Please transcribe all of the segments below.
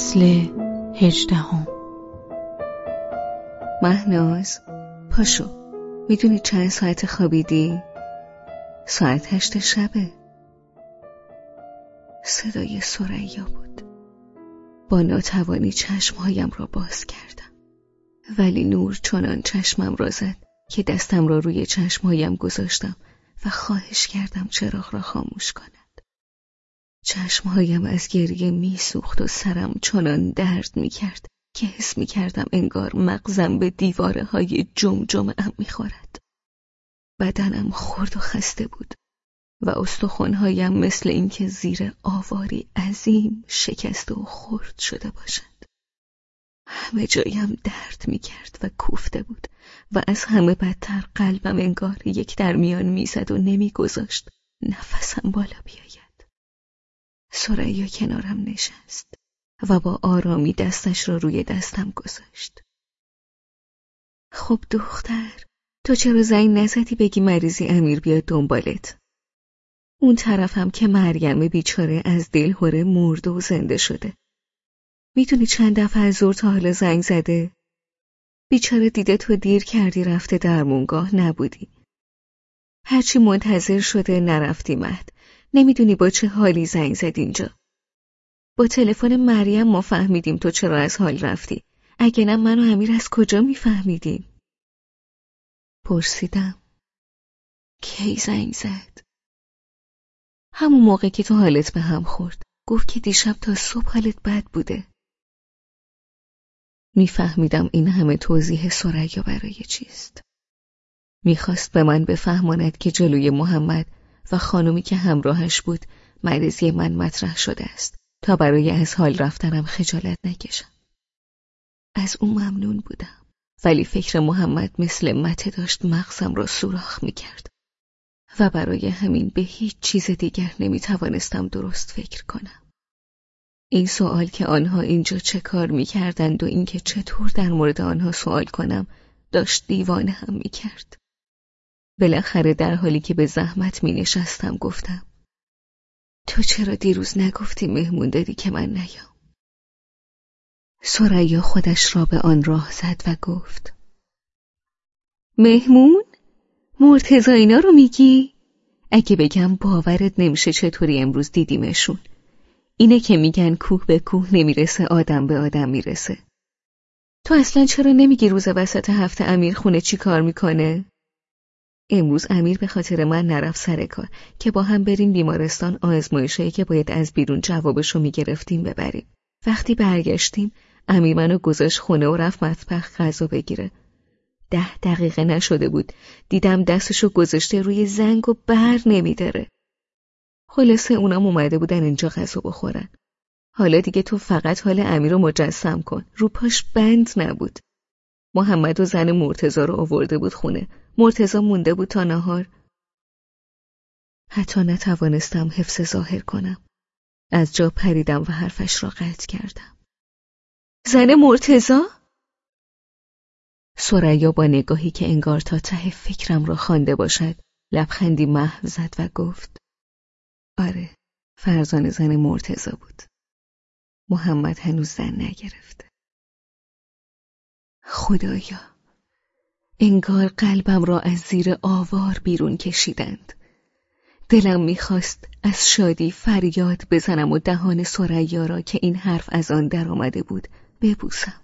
فصل هجدهم. مهناز پاشو. می‌دونی چند ساعت خوابیدی؟ ساعت هشت شبه. صدای سریا بود. با ناتوانی چشمهایم را باز کردم. ولی نور چنان چشمم را زد که دستم را روی چشمهایم گذاشتم و خواهش کردم چراغ را خاموش کند چشمهایم از گریه میسوخت و سرم چنان درد می‌کرد که حس می‌کردم انگار مغزم به دیواره های جمجمه ام می‌خورد. بدنم خرد و خسته بود و استخوانهایم مثل اینکه زیر آواری عظیم شکسته و خرد شده باشد. همه جایم درد می‌کرد و کوفته بود و از همه بدتر قلبم انگار یک در میان می‌زد و نمیگذاشت نفسم بالا بیاید. سریا کنارم نشست و با آرامی دستش را روی دستم گذاشت. خب دختر تو چرا زنگ نزدی بگی مریضی امیر بیاد دنبالت؟ اون طرفم که مریم بیچاره از دلهوره مرده و زنده شده. می‌تونی چند دفعه از زور تا حالا زنگ زده؟ بیچاره دیده تو دیر کردی رفته درمونگاه نبودی. هرچی منتظر شده نرفتی مهد نمی‌دونی با چه حالی زنگ زد اینجا. با تلفن مریم ما فهمیدیم تو چرا از حال رفتی. اگه نه من و امیر از کجا میفهمیدیم؟ پرسیدم. کی زنگ زد؟ همون موقع که تو حالت به هم خورد. گفت که دیشب تا صبح حالت بد بوده. میفهمیدم این همه توضیح سریا برای چیست. می‌خواست به من بفهماند که جلوی محمد و خانمی که همراهش بود مریضی من مطرح شده است تا برای از حال رفتنم خجالت نکشم. از او ممنون بودم ولی فکر محمد مثل مته داشت مغزم را سوراخ می کرد و برای همین به هیچ چیز دیگر نمی توانستم درست فکر کنم. این سوال که آنها اینجا چه کار می کردند و اینکه چطور در مورد آنها سوال کنم داشت دیوانه هم می کرد. بالاخره در حالی که به زحمت می نشستم گفتم تو چرا دیروز نگفتی مهمون داری که من نیام؟ سریا خودش را به آن راه زد و گفت مهمون؟ مرتزا اینا رو میگی؟ اگه بگم باورت نمیشه چطوری امروز دیدیمشون اینه که میگن کوه به کوه نمی‌رسه آدم به آدم می‌رسه تو اصلا چرا نمیگی روز وسط هفته امیر خونه چی کار می‌کنه؟ امروز امیر به خاطر من نرفت سر کار که با هم بریم بیمارستان آزمایشایی که باید از بیرون جوابشو می‌گرفتیم ببریم. وقتی برگشتیم امیر منو گذاشت خونه و رفت مطبخ غذا بگیره. ده دقیقه نشده بود دیدم دستشو گذاشته روی زنگ و بر نمیداره. خلاصه اونم اومده بودن اینجا غذا بخورن. حالا دیگه تو فقط حال امیر رو مجسم کن. رو پاش بند نبود. محمد و زن مرتزا رو آورده بود خونه مرتزا مونده بود تا نهار. حتی نتوانستم حفظ ظاهر کنم. از جا پریدم و حرفش را قطع کردم. زن مرتزا؟ سریا با نگاهی که انگار تا ته فکرم را خوانده باشد لبخندی محو زد و گفت آره فرزان زن مرتزا بود. محمد هنوز زن نگرفته. خدایا. انگار قلبم را از زیر آوار بیرون کشیدند. دلم می‌خواست از شادی فریاد بزنم و دهان سریا را که این حرف از آن درآمده بود ببوسم.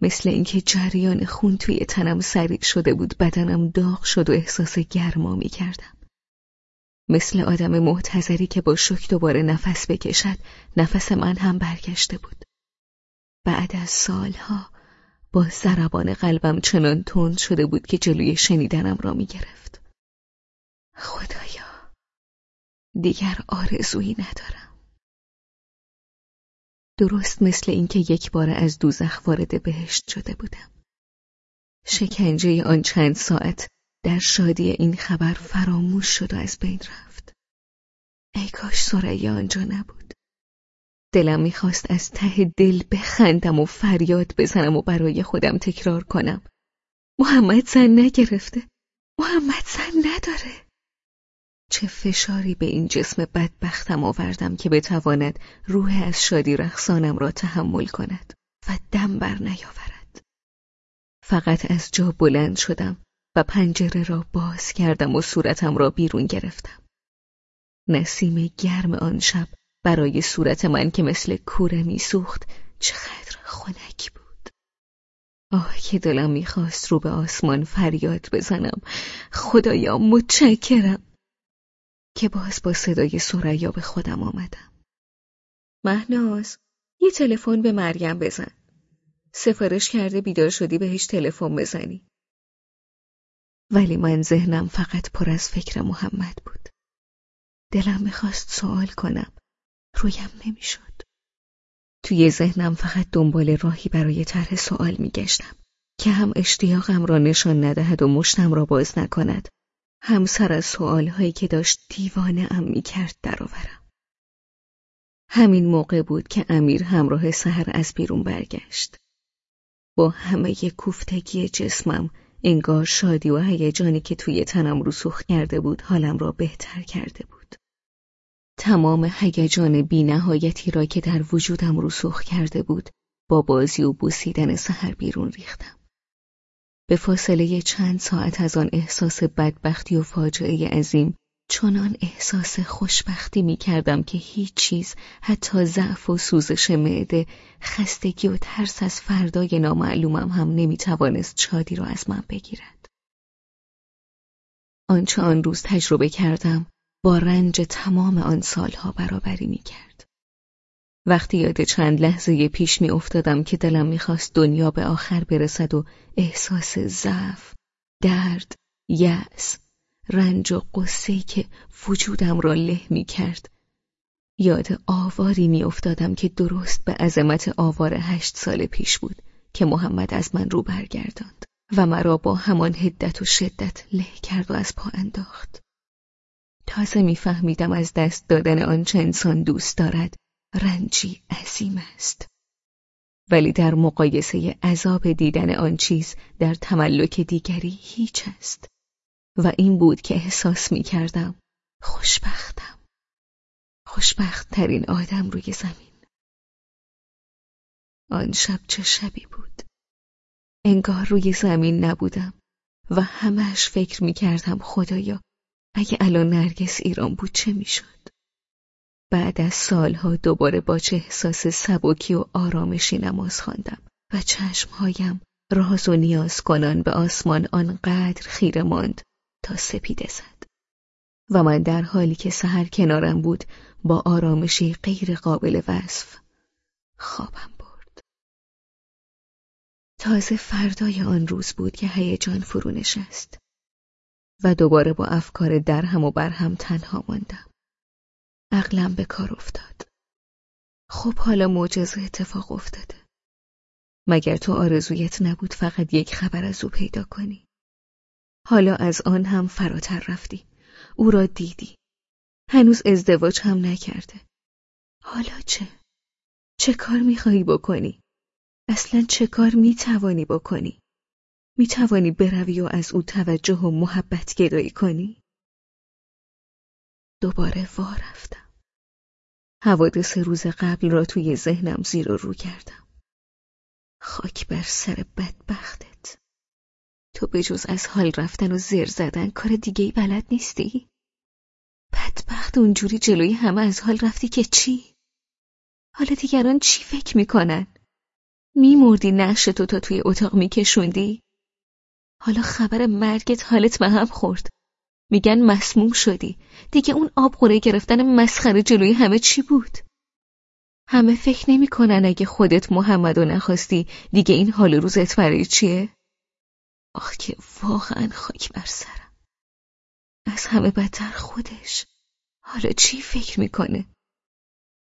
مثل اینکه جریان خون توی تنم سریع شده بود بدنم داغ شد و احساس گرما می‌کردم. مثل آدم محتظری که با شک دوباره نفس بکشد نفس من هم برگشته بود. بعد از سالها با ضربان قلبم چنان تند شده بود که جلوی شنیدنم را می گرفت. خدایا دیگر آرزویی ندارم. درست مثل اینکه یک بار از دوزخ وارد بهشت شده بودم. شکنجه آن چند ساعت در شادی این خبر فراموش شد و از بین رفت. ای کاش سریا آنجا نبود. دلم می‌خواست از ته دل بخندم و فریاد بزنم و برای خودم تکرار کنم محمد زن نگرفته محمد زن نداره چه فشاری به این جسم بدبختم آوردم که بتواند روح از شادی رخصانم را تحمل کند و دم بر نیاورد. فقط از جا بلند شدم و پنجره را باز کردم و صورتم را بیرون گرفتم. نسیم گرم آن شب برای صورت من که مثل کوره میسوخت چقدر خنک بود. آه که دلم می‌خواست رو به آسمان فریاد بزنم خدایا متشکرم که باز با صدای سریا به خودم آمدم. مهناز یه تلفن به مریم بزن. سفارش کرده بیدار شدی بهش تلفن بزنی. ولی من ذهنم فقط پر از فکر محمد بود. دلم می‌خواست سوال کنم. رویم نمی‌شد. توی ذهنم فقط دنبال راهی برای طرح سوال میگشتم که هم اشتیاقم را نشان ندهد و مشتم را باز نکند همسر از سوالهایی که داشت دیوانه ام می کرد درآورم. همین موقع بود که امیر همراه سهر از بیرون برگشت. با همه کوفتگی جسمم انگار شادی و هیجانی که توی تنم رسوخ کرده بود حالم را بهتر کرده بود. تمام هیجان بینهایتی را که در وجودم رسوخ کرده بود با بازی و بوسیدن سهر بیرون ریختم. به فاصله چند ساعت از آن احساس بدبختی و فاجعه عظیم چنان احساس خوشبختی می کردم که هیچ چیز حتی ضعف و سوزش معده خستگی و ترس از فردای نامعلومم هم نمی توانست شادی را از من بگیرد. آنچه آن روز تجربه کردم با رنج تمام آن سالها برابری می کرد. وقتی یاد چند لحظه پیش می افتادم که دلم می‌خواست دنیا به آخر برسد و احساس ضعف، درد، یأس، رنج و قصه که وجودم را له می کرد. یاد آواری می افتادم که درست به عظمت آوار هشت سال پیش بود که محمد از من رو برگرداند و مرا با همان هدت و شدت له کرد و از پا انداخت. تازه میفهمیدم از دست دادن آنچه انسان دوست دارد. رنجی عظیم است. ولی در مقایسه عذاب دیدن آن چیز در تملک دیگری هیچ است. و این بود که احساس می کردم خوشبختم. خوشبخت ترین آدم روی زمین. آن شب چه شبی بود؟ انگار روی زمین نبودم و همش فکر می کردم خدایا اگه الان نرگس ایران بود چه می‌شد؟ بعد از سالها دوباره با چه احساس سبکی و آرامشی نماز خواندم و چشمهایم راز و نیاز کنان به آسمان آنقدر خیره ماند تا سپیده زد. و من در حالی که سهر کنارم بود با آرامشی غیر قابل وصف خوابم برد. تازه فردای آن روز بود که هیجان فرو نشست و دوباره با افکار درهم و برهم تنها ماندم عقلم به کار افتاد. خب حالا معجزه اتفاق افتاده. مگر تو آرزویت نبود فقط یک خبر از او پیدا کنی؟ حالا از آن هم فراتر رفتی. او را دیدی. هنوز ازدواج هم نکرده. حالا چه؟ چه کار می‌خواهی بکنی؟ اصلا چه کار می‌توانی بکنی؟ می‌توانی بروی و از او توجه و محبت گدایی کنی؟ دوباره وا رفتم. حوادث روز قبل را توی ذهنم زیر و رو کردم. خاک بر سر بدبختت. تو به جز از حال رفتن و زر زدن کار دیگه ای بلد نیستی؟ بدبخت اونجوری جلوی همه از حال رفتی که چی؟ حالا دیگران چی فکر می‌کنن؟ میمردی نقش تو تا توی اتاق میکشوندی؟ حالا خبر مرگت حالت به هم خورد. میگن مسموم شدی. دیگه اون آب خوره گرفتن مسخره جلوی همه چی بود؟ همه فکر نمی‌کنن اگه خودت محمد و نخواستی دیگه این حال روزت برای چیه؟ آخ که واقعا خاک بر سرم. از همه بدتر خودش. حالا چی فکر می‌کنه؟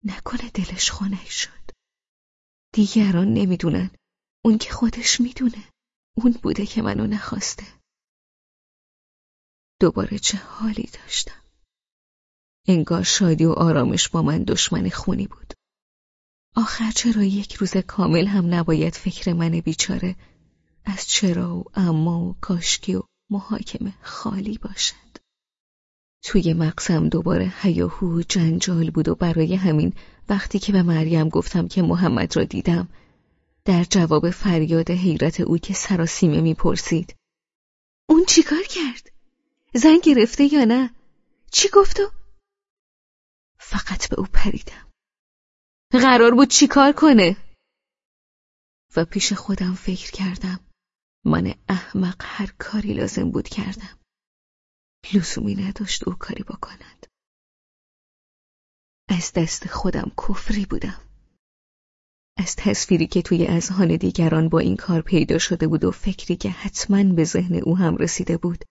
نکنه دلش خنک شد. دیگران نمی‌دونن. اون که خودش می‌دونه. اون بوده که منو نخواسته. دوباره چه حالی داشتم. انگار شادی و آرامش با من دشمن خونی بود. آخر چرا یک روز کامل هم نباید فکر من بیچاره از چرا و اما و کاشکی و محاکمه خالی باشد؟ توی مقسم دوباره هیاهو جنجال بود و برای همین وقتی که به مریم گفتم که محمد را دیدم در جواب فریاد حیرت او که سراسیمه می‌پرسید اون چیکار کرد؟ زن گرفته یا نه؟ چی گفتو؟ فقط به او پریدم قرار بود چیکار کنه؟ و پیش خودم فکر کردم من احمق هر کاری لازم بود کردم لزومی نداشت او کاری بکند از دست خودم کفری بودم از تصویری که توی اذهان دیگران با این کار پیدا شده بود و فکری که حتما به ذهن او هم رسیده بود.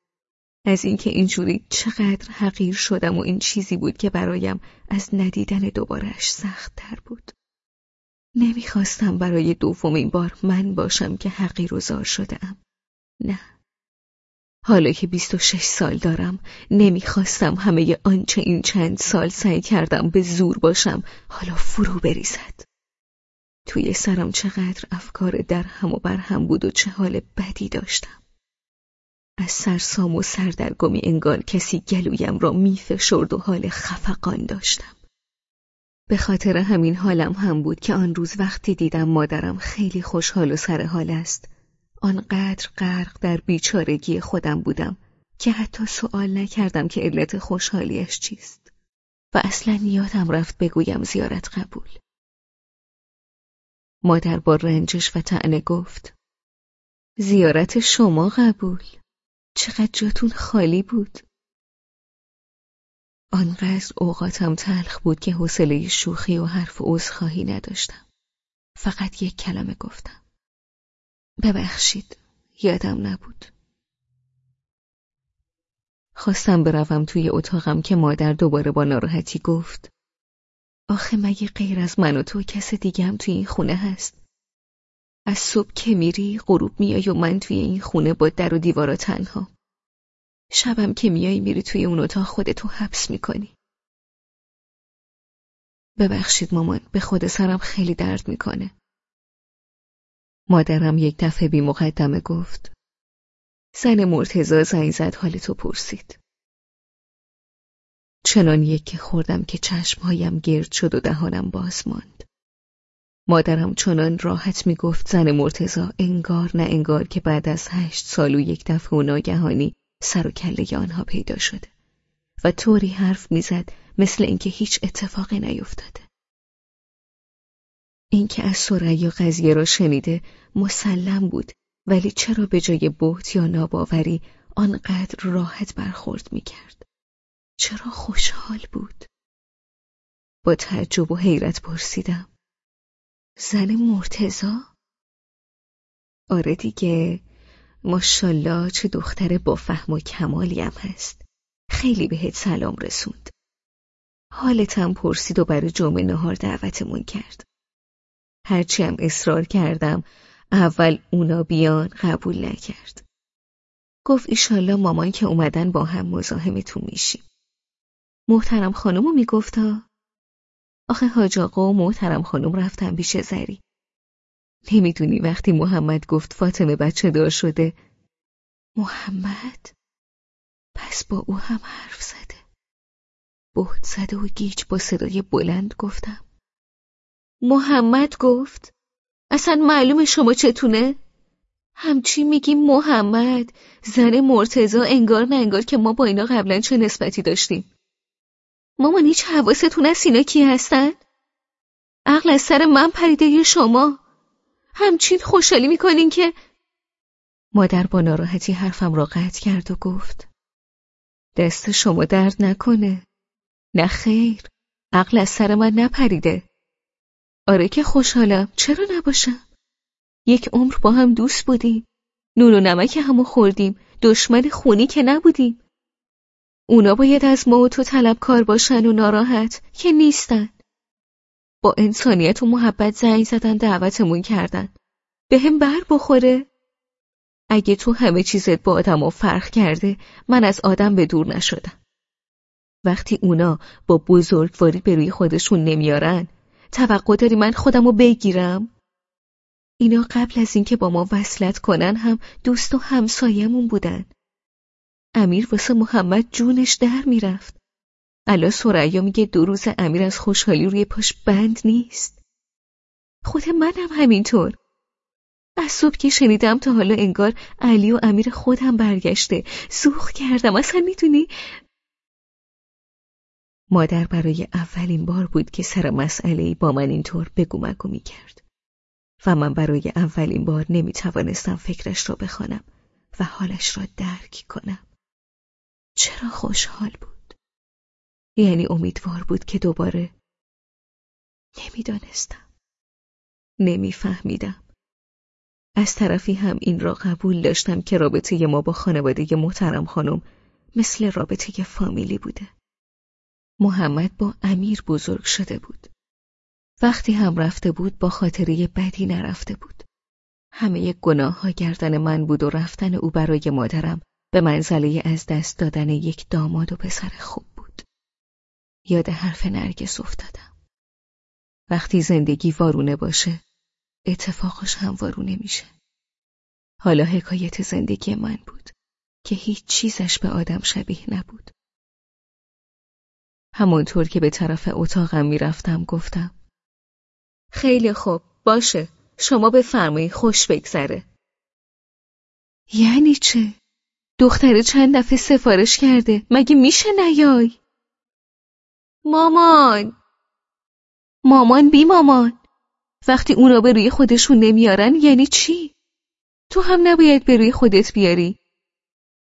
از اینکه اینجوری چقدر حقیر شدم و این چیزی بود که برایم از ندیدن دوبارهش سخت تر بود. نمی‌خواستم برای دومین بار من باشم که حقیر و زار شدم نه. حالا که بیست و شش سال دارم نمی‌خواستم همه آنچه این چند سال سعی کردم به زور باشم حالا فرو بریزد. توی سرم چقدر افکار در هم و بر هم بود و چه حال بدی داشتم. از سرسام و سردرگمی انگار کسی گلویم را میفشرد و حال خفقان داشتم. به خاطر همین حالم هم بود که آن روز وقتی دیدم مادرم خیلی خوشحال و سر حال است آنقدر غرق در بیچارگی خودم بودم که حتی سوال نکردم که علت خوشحالیش چیست. و اصلا یادم رفت بگویم زیارت قبول. مادر با رنجش و تعنه گفت زیارت شما قبول. چقدر جاتون خالی بود. آنقدر اوقاتم تلخ بود که حوصله شوخی و حرف عذرخواهی نداشتم. فقط یک کلمه گفتم. ببخشید یادم نبود. خواستم بروم توی اتاقم که مادر دوباره با ناراحتی گفت آخه مگه غیر از من و تو کس دیگه هم توی این خونه هست؟ از صبح که میری غروب میای و من توی این خونه با در و دیوارا تنها. شبم که میای میری توی اون اتاق خودتو حبس می‌کنی. ببخشید مامان به خود سرم خیلی درد می‌کنه. مادرم یک دفعه بی مقدمه گفت. زن مرتزا زنگ زد حالتو پرسید. چنان که خوردم که چشمهایم گرد شد و دهانم باز ماند. مادرم چنان راحت می گفت زن مرتزا انگار نه انگار که بعد از هشت سال و یک دفعه و ناگهانی سر و کله آنها پیدا شده و طوری حرف می‌زد مثل اینکه هیچ اتفاقی نیفتاده. اینکه از سریا قضیه را شنیده مسلم بود ولی چرا به جای بهت یا ناباوری آنقدر راحت برخورد می‌کرد؟ چرا خوشحال بود؟ با تعجب و حیرت پرسیدم. زن مرتزا؟ آره دیگه. ماشالله چه دختر با فهم و کمالی هم هست. خیلی بهت سلام رسوند. حالتم پرسید و برای جمعه نهار دعوتمون کرد. هرچی هم اصرار کردم اول اونا بیان قبول نکرد. گفت ایشالله مامان که اومدن با هم مزاحمتون میشیم. محترم خانمو میگفتا. آخه حاج آقا و محترم خانم رفتن پیش زری. نمی‌دونی وقتی محمد گفت فاطمه بچه دار شده. محمد؟ پس با او هم حرف زده. بهت زده و گیج با صدای بلند گفتم. محمد گفت اصلا معلوم شما چتونه؟ همچی میگیم محمد زن مرتزا انگار نه انگار که ما با اینا قبلا چه نسبتی داشتیم؟ مامان هیچ حواستون از اینا کی هستن؟ عقل از سر من پریده یا شما. همچین خوشحالی می‌کنین که مادر با ناراحتی حرفم را قطع کرد و گفت دست شما درد نکنه. نه خیر عقل از سر من نپریده. آره که خوشحالم چرا نباشم؟ یک عمر با هم دوست بودیم. نون و نمک همو خوردیم. دشمن خونی که نبودیم. اونا باید از ما و تو طلبکار باشن و ناراحت که نیستن. با انسانیت و محبت زنگ زدن دعوتمون کردن. به هم بر بخوره. اگه تو همه چیزت با آدم و فرق کرده من از آدم به دور نشدم. وقتی اونا با بزرگواری به روی خودشون نمیارن توقع داری من خودمو بگیرم؟ اینا قبل از اینکه با ما وصلت کنن هم دوست و همسایمون بودن. امیر واسه محمد جونش در می‌رفت. الا سریا میگه دو روز امیر از خوشحالی روی پاش بند نیست. خود منم همینطور. از صبح که شنیدم تا حالا انگار علی و امیر خودم برگشته. سوخ کردم. اصلا می‌دونی؟ مادر برای اولین بار بود که سر مسئله با من اینطور بگو مگو می‌کرد. و من برای اولین بار نمی توانستم فکرش را بخوانم و حالش را درک کنم. چرا خوشحال بود؟ یعنی امیدوار بود که دوباره نمی‌دانستم. نمیفهمیدم. از طرفی هم این را قبول داشتم که رابطه ما با خانواده محترم خانم مثل رابطه فامیلی بوده. محمد با امیر بزرگ شده بود. وقتی هم رفته بود با خاطره بدی نرفته بود. همه گناه ها گردن من بود و رفتن او برای مادرم به منزله از دست دادن یک داماد و پسر خوب بود. یاد حرف نرگس افتادم. وقتی زندگی وارونه باشه اتفاقش هم وارونه میشه. حالا حکایت زندگی من بود که هیچ چیزش به آدم شبیه نبود. همانطور که به طرف اتاقم می‌رفتم گفتم خیلی خوب باشه شما بفرمایید خوش بگذره یعنی چه؟ دختره چند دفعه سفارش کرده مگه میشه نیای؟ مامان مامان بی مامان وقتی اونا به روی خودشون نمیارن یعنی چی؟ تو هم نباید به روی خودت بیاری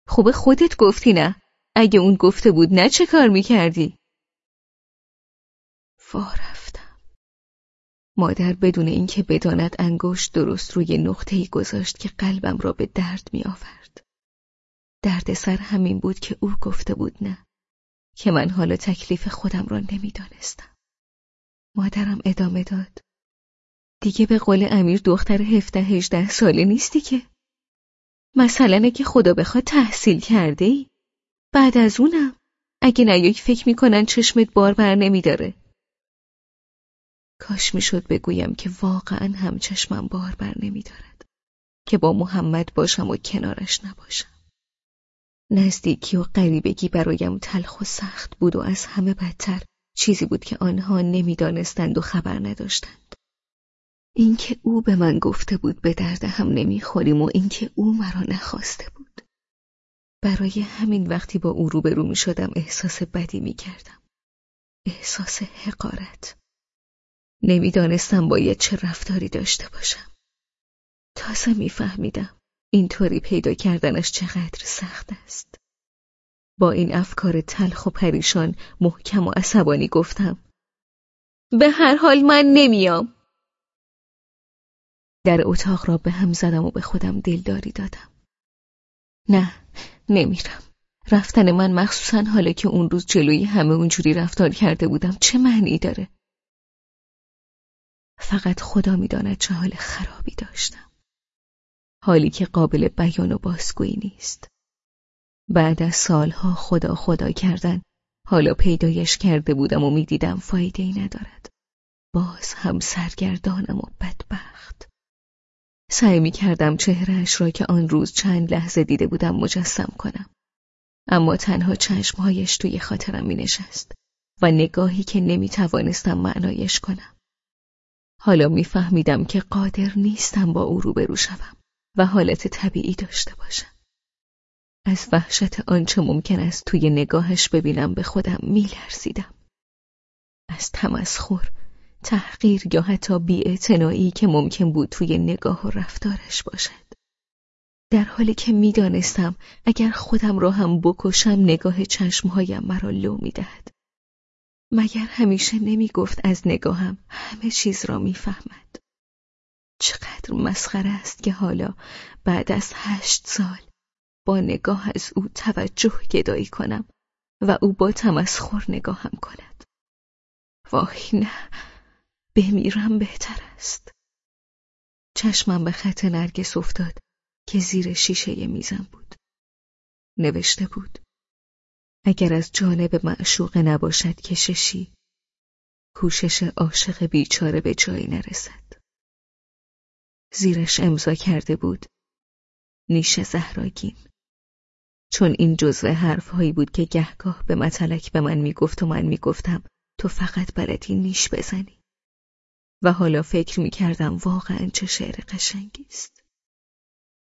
خوب خودت گفتی نه اگه اون گفته بود نه چه کار می‌کردی؟ واره مادر بدون اینکه بداند انگشت درست روی نقطه‌ای گذاشت که قلبم را به درد می آورد. درد سر همین بود که او گفته بود نه که من حالا تکلیف خودم را نمی‌دانستم. مادرم ادامه داد. دیگه به قول امیر دختر هفته هجده ساله نیستی که؟ مثلا که خدا بخواد تحصیل کرده ای؟ بعد از اونم اگه نیایی فکر می‌کنن چشمت بار بر نمیداره. کاش می‌شد بگویم که واقعا هم چشمم بار بر نمیدارد که با محمد باشم و کنارش نباشم نزدیکی و غریبگی برایم تلخ و سخت بود و از همه بدتر چیزی بود که آنها نمی‌دانستند و خبر نداشتند اینکه او به من گفته بود به درد هم نمی‌خوریم و اینکه او مرا نخواسته بود برای همین وقتی با او روبرو می شدم احساس بدی می کردم. احساس حقارت نمی‌دانستم باید چه رفتاری داشته باشم. تازه میفهمیدم اینطوری پیدا کردنش چقدر سخت است. با این افکار تلخ و پریشان محکم و عصبانی گفتم به هر حال من نمیام. در اتاق را به هم زدم و به خودم دلداری دادم. نه نمیرم. رفتن من مخصوصا حالا که اون روز جلوی همه اونجوری رفتار کرده بودم چه معنی داره؟ فقط خدا می‌داند چه حال خرابی داشتم. حالی که قابل بیان و بازگویی نیست. بعد از سالها خدا خدا کردن حالا پیدایش کرده بودم و می‌دیدم فایده ای ندارد. باز هم سرگردانم و بدبخت. سعی می کردم چهرهش را که آن روز چند لحظه دیده بودم مجسم کنم. اما تنها چشمهایش توی خاطرم می نشست و نگاهی که نمی توانستم معنایش کنم. حالا میفهمیدم که قادر نیستم با او روبرو شوم و حالت طبیعی داشته باشم. از وحشت آنچه ممکن است توی نگاهش ببینم به خودم میلرزیدم. از تمسخر، تحقیر یا حتی بیاعتنایی که ممکن بود توی نگاه و رفتارش باشد. در حالی که می‌دانستم اگر خودم را هم بکشم نگاه چشمهایم مرا لو می‌دهد. مگر همیشه نمی گفت از نگاهم همه چیز را می‌فهمد. چقدر مسخره است که حالا بعد از هشت سال با نگاه از او توجه گدایی کنم و او با تمسخر نگاهم کند. وای نه بمیرم بهتر است. چشمم به خط نرگس افتاد که زیر شیشه میزم بود. نوشته بود اگر از جانب معشوق نباشد کششی کوشش عاشق بیچاره به جایی نرسد زیرش امضا کرده بود. نیش زهراگین. چون این جزء حرفهایی بود که گهگاه به متلک به من می‌گفت و من می‌گفتم تو فقط بلدی نیش بزنی. و حالا فکر می‌کردم واقعا چه شعر قشنگی است.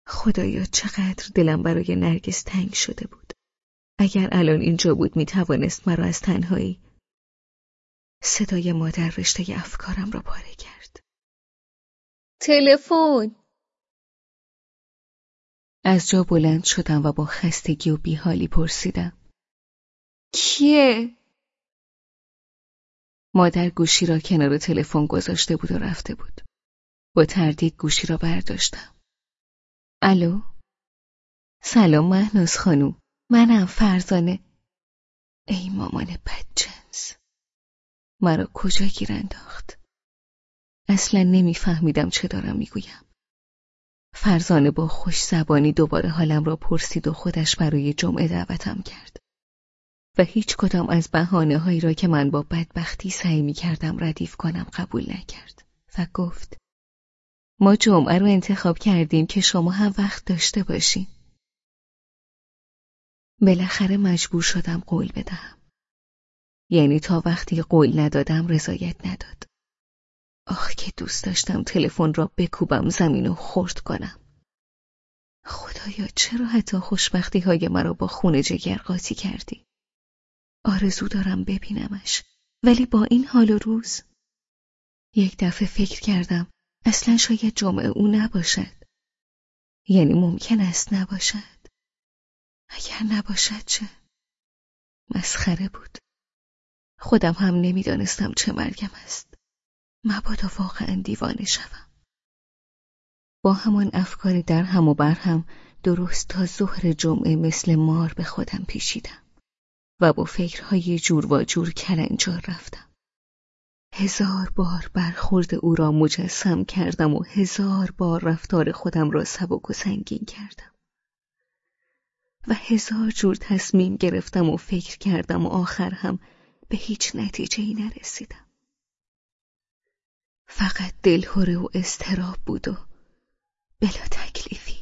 خدایا چقدر دلم برای نرگس تنگ شده بود. اگر الان اینجا بود می‌توانست مرا از تنهایی صدای مادر رشته افکارم را پاره کرد. تلفن از جا بلند شدم و با خستگی و بیحالی پرسیدم کیه؟ مادر گوشی را کنار تلفن گذاشته بود و رفته بود. با تردید گوشی را برداشتم. الو؟ سلام مهناز خانوم. منم فرزانه. ای مامان بدجنس. مرا کجا گیر انداخت؟ اصلا نمیفهمیدم چه دارم می‌گویم. فرزانه با خوش زبانی دوباره حالم را پرسید و خودش برای جمعه دعوتم کرد. و هیچ کدام از بحانه هایی را که من با بدبختی سعی می کردم ردیف کنم قبول نکرد و گفت ما جمعه رو انتخاب کردیم که شما هم وقت داشته باشین. بالاخره مجبور شدم قول بدهم. یعنی تا وقتی قول ندادم رضایت نداد. آخ که دوست داشتم تلفن را بکوبم زمین و خورد کنم. خدایا چرا حتی خوشبختی های مرا با خون جگر قاطی کردی؟ آرزو دارم ببینمش ولی با این حال و روز؟ یک دفعه فکر کردم اصلا شاید جمعه او نباشد. یعنی ممکن است نباشد. اگر نباشد چه؟ مسخره بود. خودم هم نمی‌دانستم چه مرگم است. مبادا واقعا دیوانه شوم با همان افکاری در هم و بر هم درست تا ظهر جمعه مثل مار به خودم پیچیدم و با فکرهای جور و جور کلنجار رفتم. هزار بار برخورد او را مجسم کردم و هزار بار رفتار خودم را سبک و سنگین کردم. و هزار جور تصمیم گرفتم و فکر کردم و آخر هم به هیچ نتیجه ای نرسیدم. فقط دلهوره و استراب بود و بلا تکلیفی.